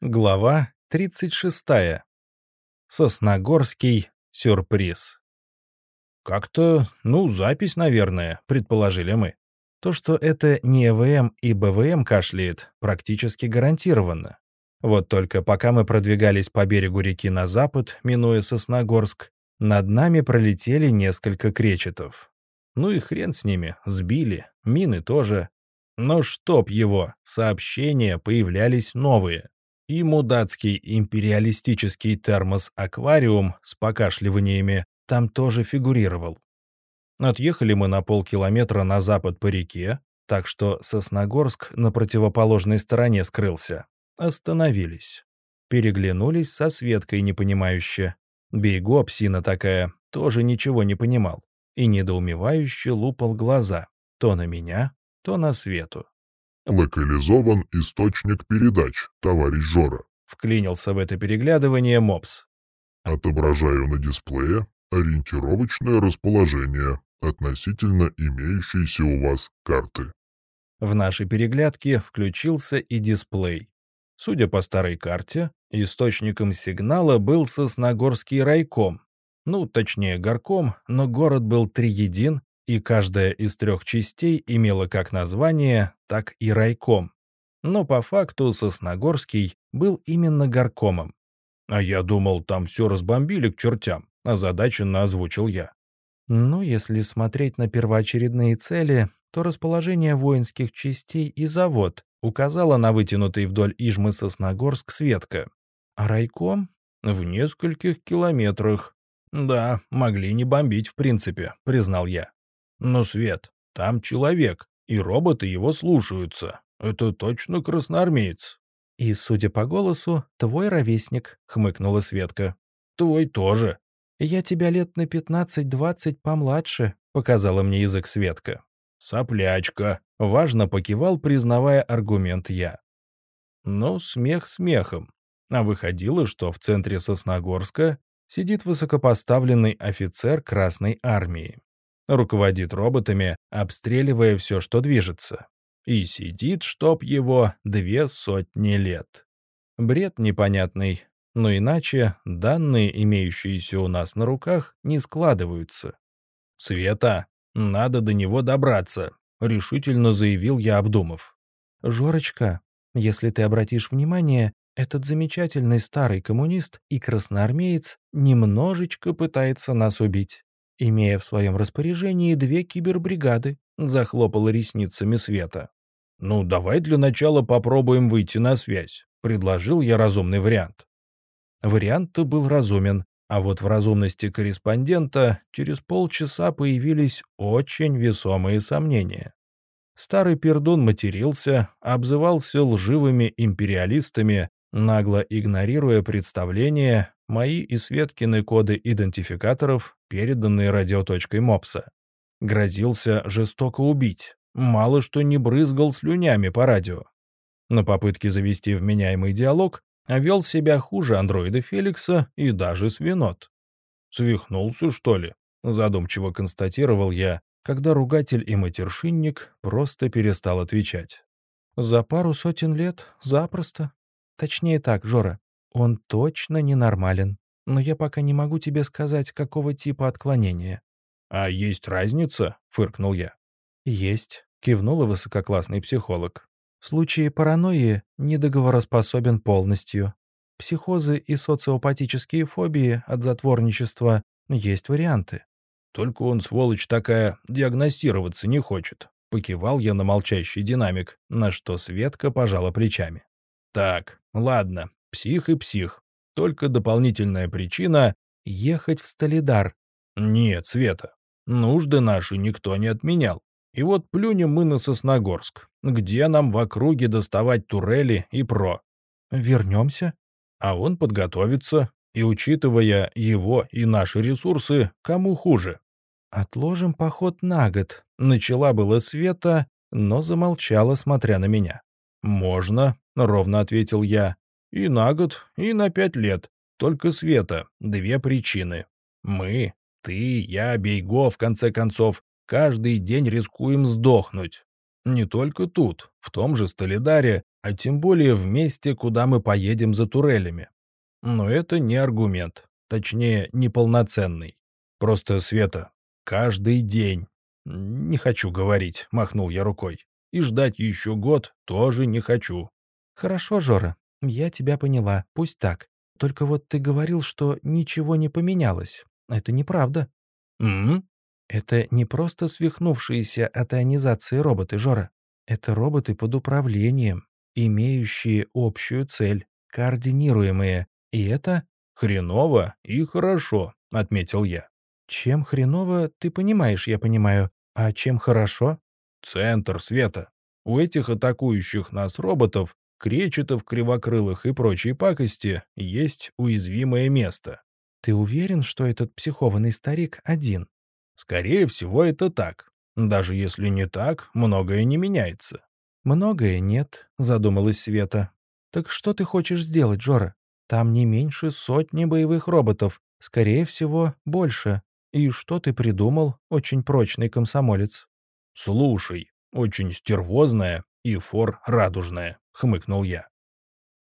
Глава 36. Сосногорский сюрприз. «Как-то, ну, запись, наверное», — предположили мы. То, что это не ЭВМ и БВМ кашляет, практически гарантированно. Вот только пока мы продвигались по берегу реки на запад, минуя Сосногорск, над нами пролетели несколько кречетов. Ну и хрен с ними, сбили, мины тоже. Но чтоб его, сообщения появлялись новые и мудацкий империалистический термос-аквариум с покашливаниями там тоже фигурировал. Отъехали мы на полкилометра на запад по реке, так что Сосногорск на противоположной стороне скрылся. Остановились. Переглянулись со Светкой непонимающе. Бейго, псина такая, тоже ничего не понимал и недоумевающе лупал глаза то на меня, то на Свету. Локализован источник передач, товарищ Жора. Вклинился в это переглядывание Мопс. Отображаю на дисплее ориентировочное расположение относительно имеющейся у вас карты. В нашей переглядке включился и дисплей. Судя по старой карте, источником сигнала был Сосногорский райком. Ну, точнее, горком, но город был триедин и каждая из трех частей имела как название, так и райком. Но по факту Сосногорский был именно горкомом. «А я думал, там все разбомбили к чертям», — озадаченно озвучил я. Ну, если смотреть на первоочередные цели, то расположение воинских частей и завод указало на вытянутый вдоль Ижмы Сосногорск Светка. А райком? В нескольких километрах. Да, могли не бомбить в принципе, признал я. Но, Свет, там человек, и роботы его слушаются. Это точно красноармеец. И, судя по голосу, твой ровесник, хмыкнула Светка. Твой тоже. Я тебя лет на пятнадцать-двадцать помладше, показала мне язык Светка. Соплячка. Важно покивал, признавая аргумент я. Но смех смехом. А выходило, что в центре Сосногорска сидит высокопоставленный офицер Красной Армии руководит роботами, обстреливая все, что движется. И сидит, чтоб его, две сотни лет. Бред непонятный, но иначе данные, имеющиеся у нас на руках, не складываются. «Света, надо до него добраться», — решительно заявил я, обдумав. «Жорочка, если ты обратишь внимание, этот замечательный старый коммунист и красноармеец немножечко пытается нас убить имея в своем распоряжении две кибербригады», — захлопала ресницами Света. «Ну, давай для начала попробуем выйти на связь», — предложил я разумный вариант. Вариант-то был разумен, а вот в разумности корреспондента через полчаса появились очень весомые сомнения. Старый пердун матерился, обзывался лживыми империалистами, нагло игнорируя представления, мои и Светкины коды идентификаторов, переданные радиоточкой мопса. Грозился жестоко убить, мало что не брызгал слюнями по радио. На попытке завести вменяемый диалог вел себя хуже андроида Феликса и даже свинот. «Свихнулся, что ли?» — задумчиво констатировал я, когда ругатель и матершинник просто перестал отвечать. «За пару сотен лет запросто. Точнее так, Жора, он точно ненормален, но я пока не могу тебе сказать, какого типа отклонения». «А есть разница?» — фыркнул я. «Есть», — кивнула высококлассный психолог. «В случае паранойи недоговороспособен полностью. Психозы и социопатические фобии от затворничества есть варианты». «Только он, сволочь такая, диагностироваться не хочет», — покивал я на молчащий динамик, на что Светка пожала плечами. «Так, ладно, Псих и псих. Только дополнительная причина — ехать в Столидар. Нет, Света, нужды наши никто не отменял. И вот плюнем мы на Сосногорск. Где нам в округе доставать турели и про? Вернемся? А он подготовится. И учитывая его и наши ресурсы, кому хуже? Отложим поход на год. Начала было Света, но замолчала, смотря на меня. «Можно», — ровно ответил я. И на год, и на пять лет. Только Света. Две причины. Мы, ты, я, Бейго, в конце концов, каждый день рискуем сдохнуть. Не только тут, в том же Столидаре, а тем более в месте, куда мы поедем за турелями. Но это не аргумент, точнее, неполноценный. Просто, Света, каждый день. Не хочу говорить, махнул я рукой. И ждать еще год тоже не хочу. Хорошо, Жора, я тебя поняла, пусть так. Только вот ты говорил, что ничего не поменялось. Это неправда. М, Это не просто свихнувшиеся от ионизации роботы, Жора. Это роботы под управлением, имеющие общую цель, координируемые. И это Хреново и хорошо, отметил я. чем хреново, ты понимаешь, я понимаю. А чем хорошо? Центр света. У этих атакующих нас роботов, кречетов, кривокрылых и прочей пакости, есть уязвимое место. Ты уверен, что этот психованный старик один? Скорее всего, это так. Даже если не так, многое не меняется. Многое нет, задумалась Света. Так что ты хочешь сделать, Жора? Там не меньше сотни боевых роботов, скорее всего, больше. И что ты придумал, очень прочный комсомолец? «Слушай, очень стервозная и фор радужная», — хмыкнул я.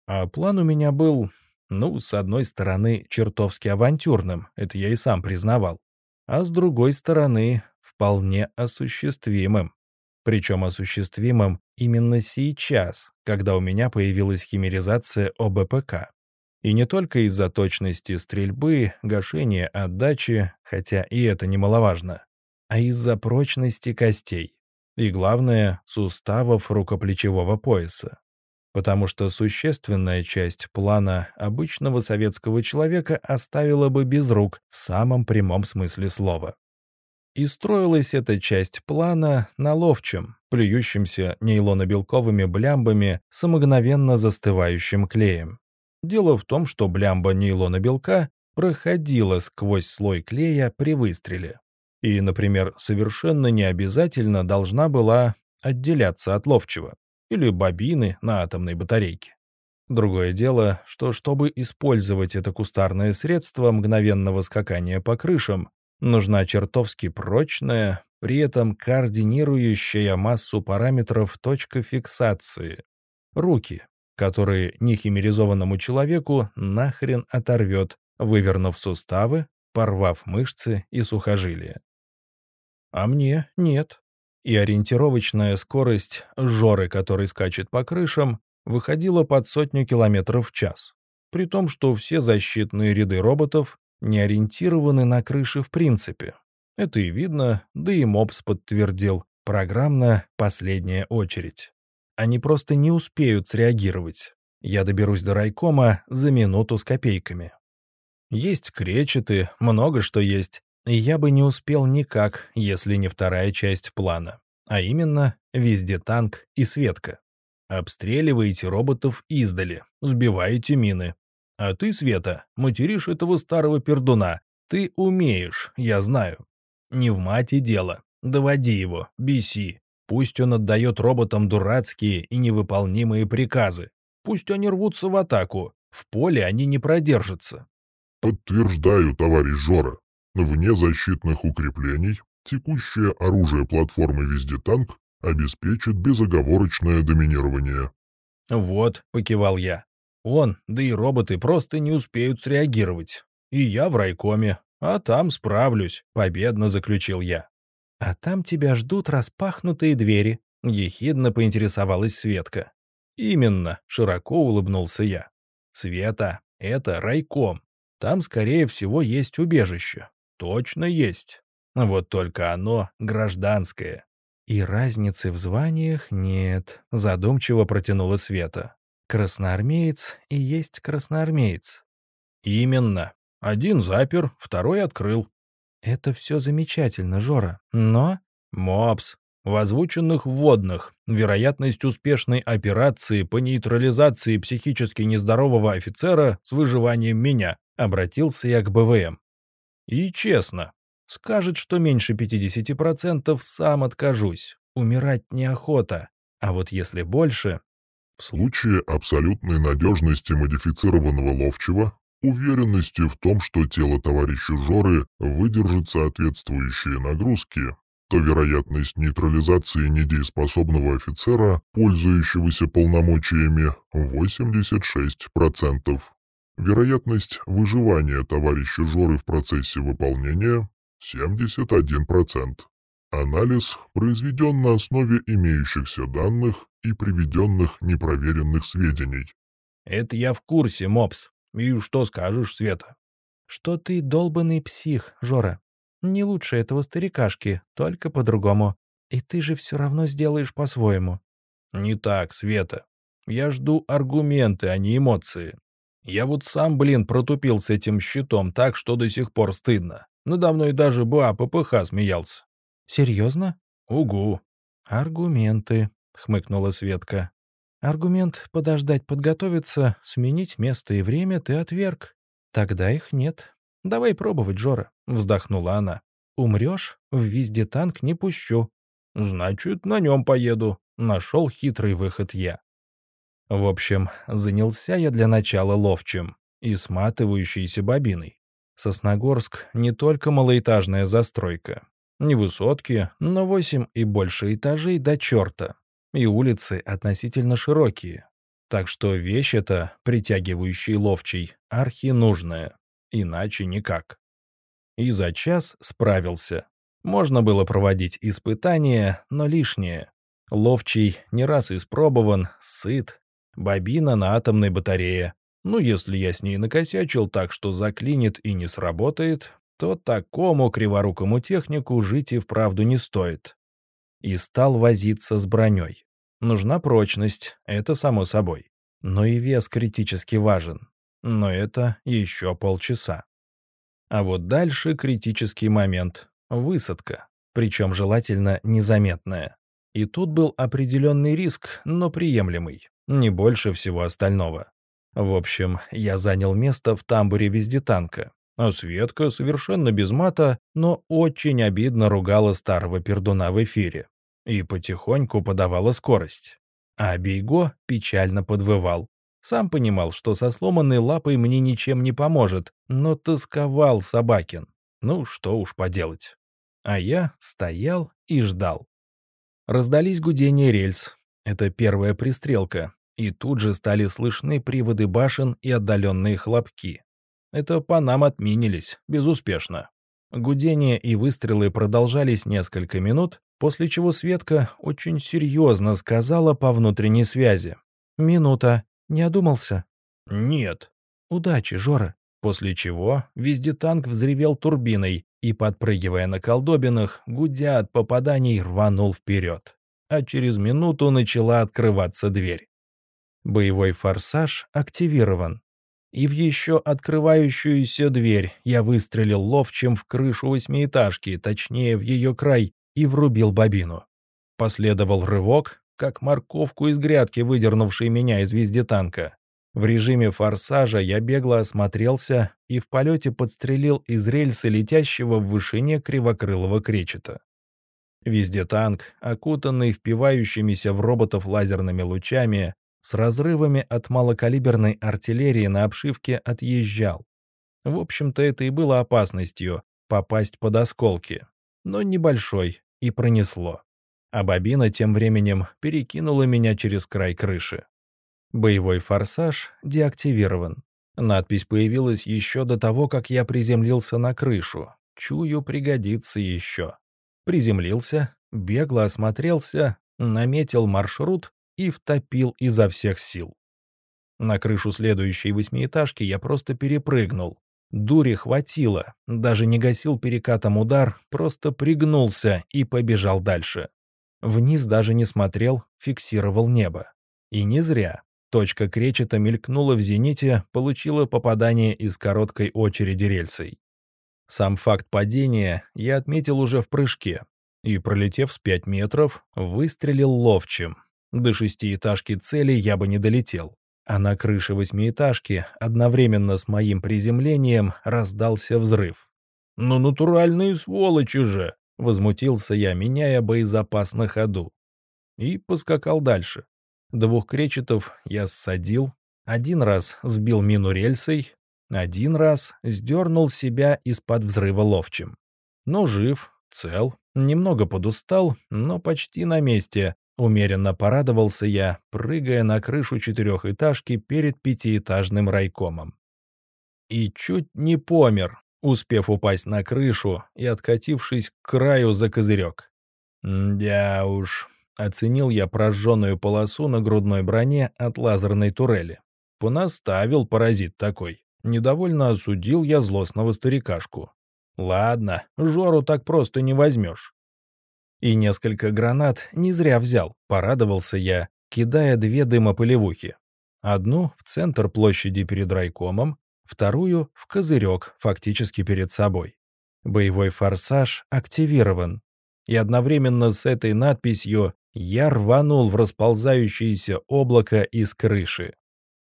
А план у меня был, ну, с одной стороны, чертовски авантюрным, это я и сам признавал, а с другой стороны, вполне осуществимым. Причем осуществимым именно сейчас, когда у меня появилась химеризация ОБПК. И не только из-за точности стрельбы, гашения отдачи, хотя и это немаловажно, а из-за прочности костей. И главное, суставов рукоплечевого пояса. Потому что существенная часть плана обычного советского человека оставила бы без рук в самом прямом смысле слова. И строилась эта часть плана на ловчем, плюющимся нейлонобелковыми блямбами с мгновенно застывающим клеем. Дело в том, что блямба нейлона белка проходила сквозь слой клея при выстреле. И, например, совершенно не обязательно должна была отделяться от ловчего или бобины на атомной батарейке. Другое дело, что чтобы использовать это кустарное средство мгновенного скакания по крышам, нужна чертовски прочная, при этом координирующая массу параметров точка фиксации. Руки, которые нехимеризованному человеку нахрен оторвет, вывернув суставы, порвав мышцы и сухожилия. А мне нет. И ориентировочная скорость Жоры, который скачет по крышам, выходила под сотню километров в час. При том, что все защитные ряды роботов не ориентированы на крыши в принципе. Это и видно, да и МОПС подтвердил. Программно последняя очередь. Они просто не успеют среагировать. Я доберусь до райкома за минуту с копейками. Есть кречеты, много что есть, и я бы не успел никак, если не вторая часть плана, а именно везде танк и Светка. Обстреливаете роботов издали, сбиваете мины. А ты, Света, материшь этого старого пердуна. Ты умеешь, я знаю. Не в мате дело. Доводи его, беси. Пусть он отдает роботам дурацкие и невыполнимые приказы. Пусть они рвутся в атаку. В поле они не продержатся. Подтверждаю, товарищ Жора. Вне защитных укреплений текущее оружие платформы «Вездетанк» обеспечит безоговорочное доминирование. Вот, покивал я. Он, да и роботы просто не успеют среагировать. И я в райкоме, а там справлюсь, победно заключил я. А там тебя ждут распахнутые двери, Ехидно поинтересовалась Светка. «Именно», — широко улыбнулся я. «Света, это райком. Там, скорее всего, есть убежище. Точно есть. Вот только оно гражданское». И разницы в званиях нет, задумчиво протянула Света. Красноармеец и есть красноармеец. «Именно. Один запер, второй открыл». Это все замечательно, Жора, но... «Мопс, в озвученных вводных вероятность успешной операции по нейтрализации психически нездорового офицера с выживанием меня обратился я к БВМ. И честно, скажет, что меньше 50% сам откажусь. Умирать неохота. А вот если больше... В случае абсолютной надежности модифицированного ловчего, уверенности в том, что тело товарища Жоры выдержит соответствующие нагрузки, то вероятность нейтрализации недееспособного офицера, пользующегося полномочиями, 86%. Вероятность выживания товарища Жоры в процессе выполнения – 71%. Анализ произведен на основе имеющихся данных и приведенных непроверенных сведений. «Это я в курсе, Мопс. И что скажешь, Света?» «Что ты долбанный псих, Жора. Не лучше этого старикашки, только по-другому. И ты же все равно сделаешь по-своему». «Не так, Света. Я жду аргументы, а не эмоции. Я вот сам, блин, протупил с этим щитом так, что до сих пор стыдно. Надо мной даже БА ППХ смеялся». «Серьезно?» «Угу». «Аргументы», — хмыкнула Светка. «Аргумент подождать подготовиться, сменить место и время ты отверг. Тогда их нет. Давай пробовать, Жора», — вздохнула она. «Умрешь, в везде танк не пущу». «Значит, на нем поеду», — нашел хитрый выход я. В общем, занялся я для начала ловчим и сматывающейся бобиной. Сосногорск — не только малоэтажная застройка. Не высотки, но восемь и больше этажей до черта. И улицы относительно широкие. Так что вещь эта, притягивающий ловчий, архи нужная. Иначе никак. И за час справился. Можно было проводить испытания, но лишнее. Ловчий не раз испробован, сыт, Бобина на атомной батарее. Ну, если я с ней накосячил так, что заклинит и не сработает, то такому криворукому технику жить и вправду не стоит. И стал возиться с броней. Нужна прочность, это само собой. Но и вес критически важен. Но это еще полчаса. А вот дальше критический момент — высадка, причем желательно незаметная. И тут был определенный риск, но приемлемый. Не больше всего остального. В общем, я занял место в тамбуре вездетанка, а Светка совершенно без мата, но очень обидно ругала старого пердуна в эфире и потихоньку подавала скорость. А Бейго печально подвывал. Сам понимал, что со сломанной лапой мне ничем не поможет, но тосковал Собакин. Ну, что уж поделать. А я стоял и ждал. Раздались гудения рельс, это первая пристрелка, и тут же стали слышны приводы башен и отдаленные хлопки. Это по нам отменились, безуспешно. Гудение и выстрелы продолжались несколько минут, после чего Светка очень серьезно сказала по внутренней связи. «Минута. Не одумался?» «Нет». «Удачи, Жора». После чего везде танк взревел турбиной и, подпрыгивая на колдобинах, гудя от попаданий, рванул вперед а через минуту начала открываться дверь. Боевой форсаж активирован. И в еще открывающуюся дверь я выстрелил ловчем в крышу восьмиэтажки, точнее в ее край, и врубил бобину. Последовал рывок, как морковку из грядки, выдернувший меня из вездетанка. В режиме форсажа я бегло осмотрелся и в полете подстрелил из рельсы летящего в вышине кривокрылого кречета. Везде танк, окутанный впивающимися в роботов лазерными лучами, с разрывами от малокалиберной артиллерии на обшивке отъезжал. В общем-то, это и было опасностью — попасть под осколки. Но небольшой, и пронесло. А бобина тем временем перекинула меня через край крыши. Боевой форсаж деактивирован. Надпись появилась еще до того, как я приземлился на крышу. Чую, пригодится еще приземлился, бегло осмотрелся, наметил маршрут и втопил изо всех сил. На крышу следующей восьмиэтажки я просто перепрыгнул. Дури хватило, даже не гасил перекатом удар, просто пригнулся и побежал дальше. Вниз даже не смотрел, фиксировал небо. И не зря. Точка кречета мелькнула в зените, получила попадание из короткой очереди рельсой. Сам факт падения я отметил уже в прыжке и, пролетев с 5 метров, выстрелил ловчим. До шестиэтажки цели я бы не долетел. А на крыше восьмиэтажки одновременно с моим приземлением раздался взрыв. «Ну, натуральные сволочи же!» — возмутился я, меняя боезапас на ходу. И поскакал дальше. Двух кречетов я ссадил, один раз сбил мину рельсой, один раз сдернул себя из-под взрыва ловчим. Но жив, цел Немного подустал, но почти на месте. Умеренно порадовался я, прыгая на крышу четырехэтажки перед пятиэтажным райкомом. И чуть не помер, успев упасть на крышу и откатившись к краю за козырек. «Да уж», — оценил я прожженную полосу на грудной броне от лазерной турели. Понаставил паразит такой. Недовольно осудил я злостного старикашку. Ладно, Жору так просто не возьмешь. И несколько гранат не зря взял, порадовался я, кидая две дымопылевухи. Одну в центр площади перед райкомом, вторую в козырек, фактически перед собой. Боевой форсаж активирован. И одновременно с этой надписью я рванул в расползающееся облако из крыши.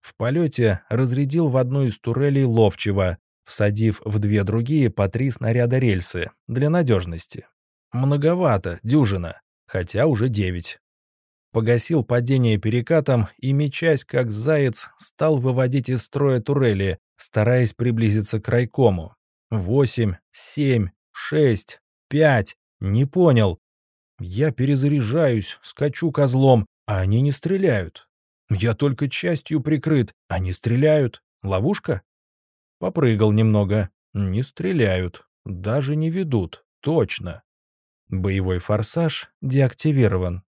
В полете разрядил в одну из турелей ловчего, всадив в две другие по три снаряда рельсы для надежности. Многовато, дюжина, хотя уже девять. Погасил падение перекатом и, мечась как заяц, стал выводить из строя турели, стараясь приблизиться к райкому. Восемь, семь, шесть, пять. Не понял. Я перезаряжаюсь, скачу козлом, а они не стреляют. Я только частью прикрыт, они стреляют. Ловушка? Попрыгал немного. Не стреляют. Даже не ведут. Точно. Боевой форсаж деактивирован.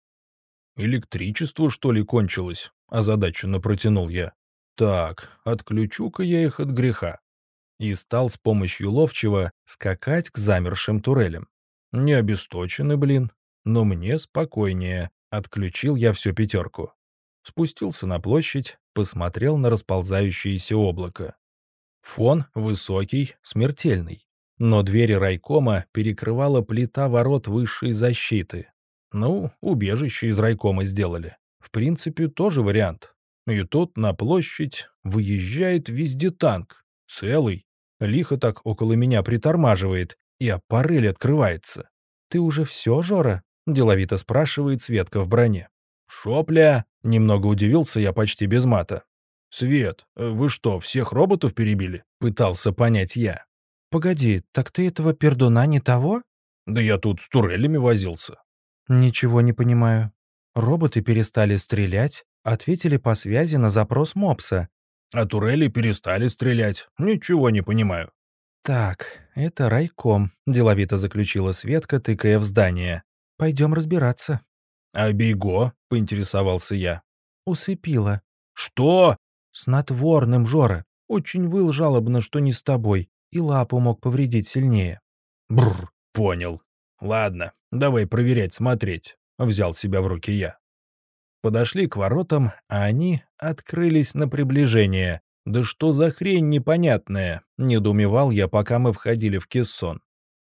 «Электричество, что ли, кончилось?» — озадаченно протянул я. «Так, отключу-ка я их от греха». И стал с помощью ловчего скакать к замершим турелям. Не обесточены, блин, но мне спокойнее. Отключил я всю пятерку. Спустился на площадь, посмотрел на расползающееся облако. Фон высокий, смертельный. Но двери райкома перекрывала плита ворот высшей защиты. Ну, убежище из райкома сделали. В принципе, тоже вариант. И тут на площадь выезжает везде танк. Целый. Лихо так около меня притормаживает, и аппарель открывается. «Ты уже все, Жора?» — деловито спрашивает Светка в броне. «Шопля!» — немного удивился я почти без мата. «Свет, вы что, всех роботов перебили?» — пытался понять я. «Погоди, так ты этого пердуна не того?» «Да я тут с турелями возился». «Ничего не понимаю. Роботы перестали стрелять, ответили по связи на запрос мопса». «А турели перестали стрелять. Ничего не понимаю». «Так, это райком», — деловито заключила Светка, тыкая в здание. «Пойдем разбираться». «А Бейго?» — поинтересовался я. «Усыпила». «Что?» «Снотворным, Жора. Очень выл жалобно, что не с тобой, и лапу мог повредить сильнее». «Бррр, понял. Ладно, давай проверять, смотреть», — взял себя в руки я. Подошли к воротам, а они открылись на приближение. «Да что за хрень непонятная?» — недоумевал я, пока мы входили в кессон.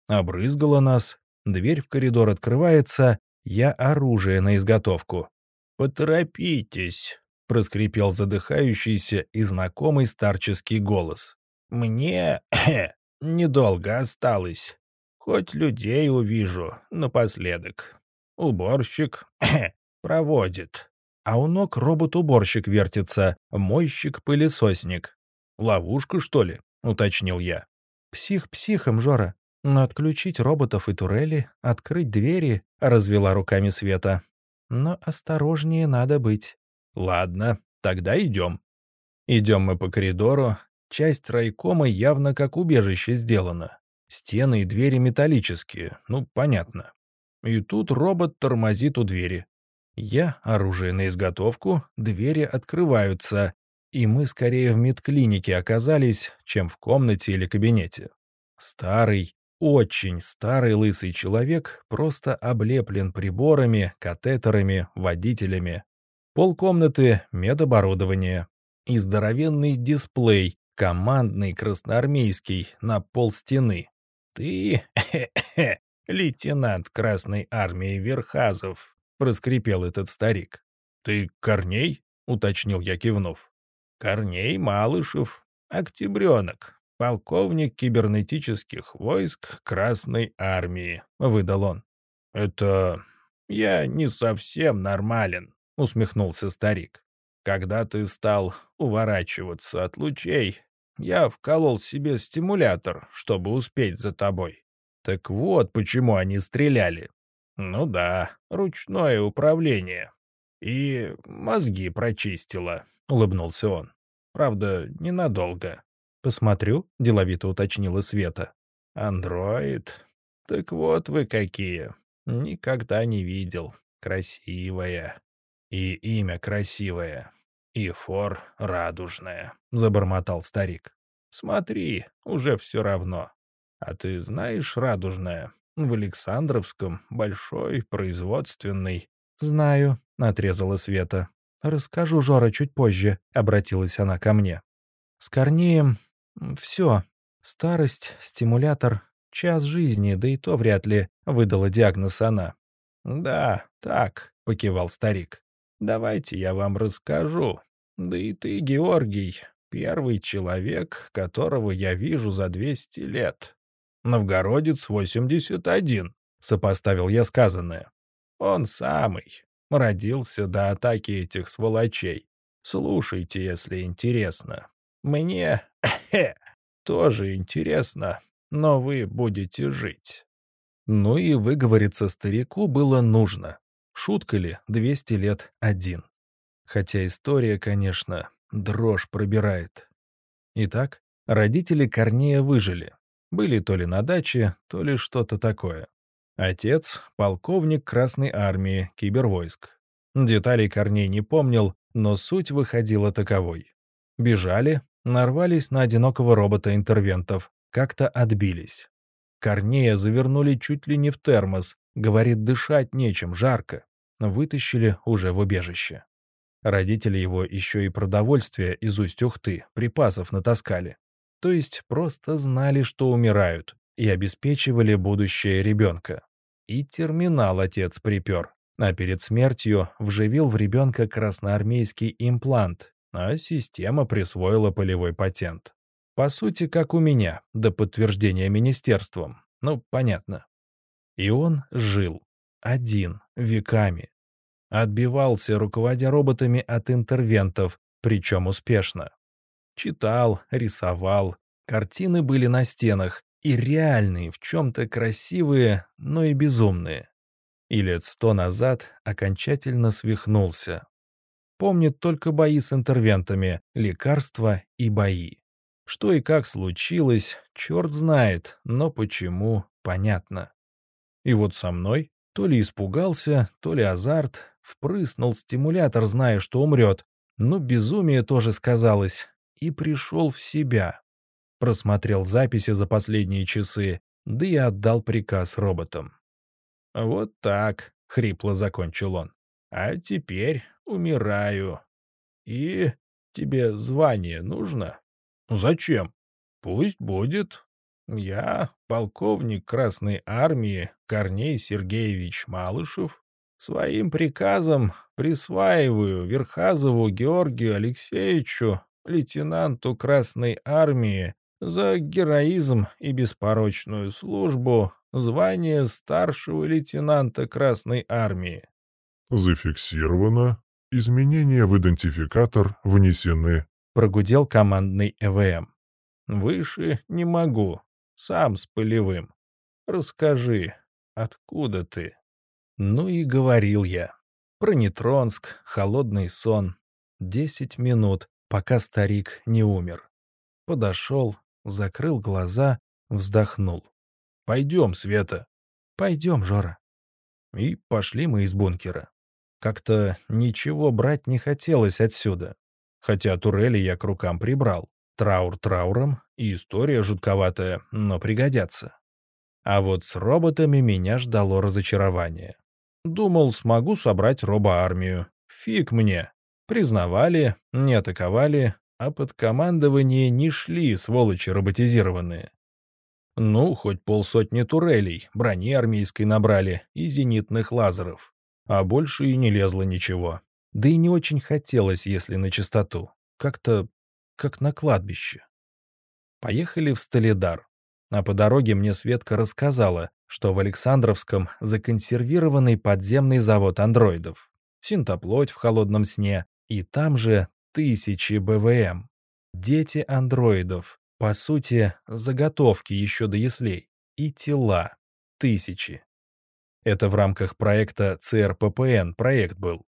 Обрызгало нас, дверь в коридор открывается, я оружие на изготовку. «Поторопитесь», — проскрипел задыхающийся и знакомый старческий голос. «Мне недолго осталось. Хоть людей увижу напоследок. Уборщик проводит. А у ног робот-уборщик вертится, мойщик-пылесосник. Ловушка, что ли?» — уточнил я. «Псих психом, Жора. Но отключить роботов и турели, открыть двери», — развела руками Света. «Но осторожнее надо быть. Ладно, тогда идем. Идем мы по коридору. Часть райкома явно как убежище сделана. Стены и двери металлические, ну, понятно. И тут робот тормозит у двери. Я, оружие на изготовку, двери открываются, и мы скорее в медклинике оказались, чем в комнате или кабинете. Старый, очень старый лысый человек просто облеплен приборами, катетерами, водителями. Полкомнаты — медоборудование. И здоровенный дисплей, командный красноармейский, на пол стены. «Ты, лейтенант Красной Армии Верхазов», — проскрипел этот старик. «Ты Корней?» — уточнил я, кивнув. «Корней Малышев, октябренок, полковник кибернетических войск Красной Армии», — выдал он. «Это... я не совсем нормален. — усмехнулся старик. «Когда ты стал уворачиваться от лучей, я вколол себе стимулятор, чтобы успеть за тобой. Так вот, почему они стреляли. Ну да, ручное управление. И мозги прочистило, — улыбнулся он. Правда, ненадолго. «Посмотрю», — деловито уточнила Света. «Андроид? Так вот вы какие. Никогда не видел. Красивая. И имя красивое. И фор радужная», — забормотал старик. «Смотри, уже все равно. А ты знаешь радужная? В Александровском большой, производственный». «Знаю», — отрезала Света. «Расскажу, Жора, чуть позже», — обратилась она ко мне. «С Корнеем все. Старость, стимулятор, час жизни, да и то вряд ли, выдала диагноз она. «Да, так», — покивал старик. «Давайте я вам расскажу. Да и ты, Георгий, первый человек, которого я вижу за 200 лет. Новгородец 81, сопоставил я сказанное. Он самый. Родился до атаки этих сволочей. Слушайте, если интересно. Мне тоже интересно, но вы будете жить. Ну и выговориться старику было нужно. Шутка ли, 200 лет один. Хотя история, конечно, дрожь пробирает. Итак, родители Корнея выжили. Были то ли на даче, то ли что-то такое. Отец — полковник Красной Армии, кибервойск. Деталей Корней не помнил, но суть выходила таковой. Бежали, нарвались на одинокого робота-интервентов, как-то отбились. Корнея завернули чуть ли не в термос, говорит, дышать нечем, жарко. Вытащили уже в убежище. Родители его еще и продовольствие из Усть-Ухты, припасов натаскали. То есть просто знали, что умирают, и обеспечивали будущее ребенка. И терминал отец припер, а перед смертью вживил в ребенка красноармейский имплант, а система присвоила полевой патент. По сути, как у меня, до подтверждения министерством. Ну, понятно. И он жил. Один, веками. Отбивался, руководя роботами от интервентов, причем успешно. Читал, рисовал, картины были на стенах, и реальные, в чем-то красивые, но и безумные. И лет сто назад окончательно свихнулся, Помнит только бои с интервентами, лекарства и бои. Что и как случилось, черт знает, но почему, понятно. И вот со мной то ли испугался, то ли азарт, впрыснул стимулятор, зная, что умрет, но безумие тоже сказалось, и пришел в себя. Просмотрел записи за последние часы, да и отдал приказ роботам. «Вот так», — хрипло закончил он. «А теперь умираю. И тебе звание нужно? Зачем? Пусть будет. Я полковник Красной Армии Корней Сергеевич Малышев. Своим приказом присваиваю Верхазову Георгию Алексеевичу, лейтенанту Красной Армии, за героизм и беспорочную службу звание старшего лейтенанта Красной Армии. Зафиксировано Изменения в идентификатор внесены. Прогудел командный ЭВМ. Выше не могу. Сам с полевым. Расскажи, откуда ты? Ну и говорил я. Про Нетронск, холодный сон. Десять минут, пока старик не умер. Подошел, закрыл глаза, вздохнул. «Пойдем, Света». «Пойдем, Жора». И пошли мы из бункера. Как-то ничего брать не хотелось отсюда. Хотя турели я к рукам прибрал. Траур трауром, и история жутковатая, но пригодятся. А вот с роботами меня ждало разочарование. Думал, смогу собрать робоармию. Фиг мне. Признавали, не атаковали, а под командование не шли, сволочи роботизированные. Ну, хоть полсотни турелей, брони армейской набрали и зенитных лазеров а больше и не лезло ничего. Да и не очень хотелось, если на чистоту. Как-то как на кладбище. Поехали в Столидар. А по дороге мне Светка рассказала, что в Александровском законсервированный подземный завод андроидов. Синтоплоть в холодном сне, и там же тысячи БВМ. Дети андроидов, по сути, заготовки еще до яслей. и тела. Тысячи. Это в рамках проекта ЦРППН проект был.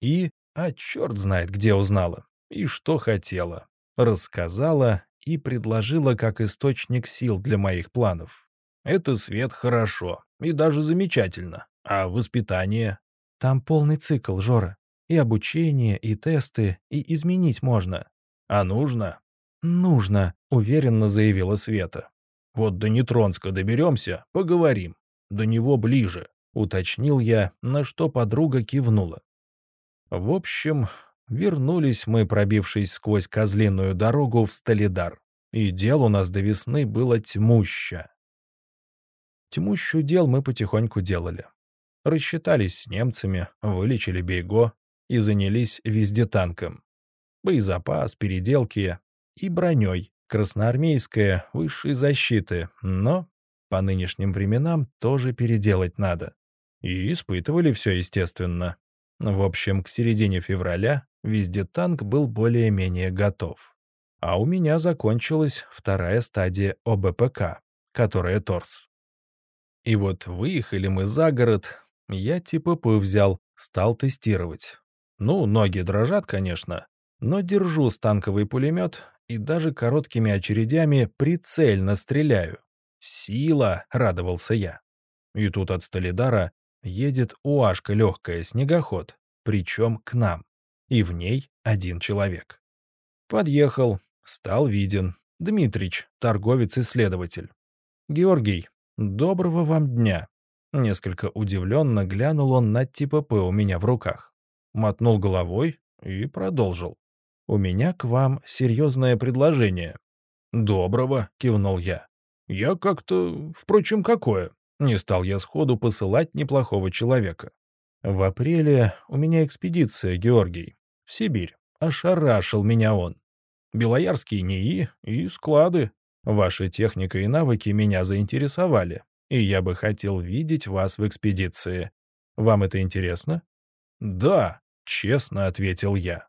И, а черт знает, где узнала. И что хотела. Рассказала и предложила как источник сил для моих планов. Это свет хорошо и даже замечательно. А воспитание? Там полный цикл, Жора. И обучение, и тесты, и изменить можно. А нужно? Нужно, уверенно заявила Света. Вот до Нейтронска доберемся, поговорим. До него ближе, уточнил я, на что подруга кивнула. В общем, вернулись мы, пробившись сквозь козлиную дорогу в Столидар. И дел у нас до весны было тьмуща. Тьмущу дел мы потихоньку делали. Рассчитались с немцами, вылечили Бейго и занялись вездетанком. Боезапас, переделки и броней, красноармейская, высшей защиты, но по нынешним временам тоже переделать надо. И испытывали все, естественно. В общем, к середине февраля везде танк был более-менее готов. А у меня закончилась вторая стадия ОБПК, которая торс. И вот выехали мы за город, я ТПП взял, стал тестировать. Ну, ноги дрожат, конечно, но держу станковый пулемет и даже короткими очередями прицельно стреляю. «Сила!» — радовался я. И тут от Столидара едет уашка легкая, снегоход, причем к нам, и в ней один человек. Подъехал, стал виден. Дмитрич, торговец-исследователь. «Георгий, доброго вам дня!» Несколько удивленно глянул он на ТПП у меня в руках. Мотнул головой и продолжил. «У меня к вам серьезное предложение». «Доброго», — кивнул я. «Я как-то... Впрочем, какое?» Не стал я сходу посылать неплохого человека. «В апреле у меня экспедиция, Георгий. В Сибирь. Ошарашил меня он. Белоярские НИИ и склады. Ваша техника и навыки меня заинтересовали, и я бы хотел видеть вас в экспедиции. Вам это интересно?» «Да», — честно ответил я.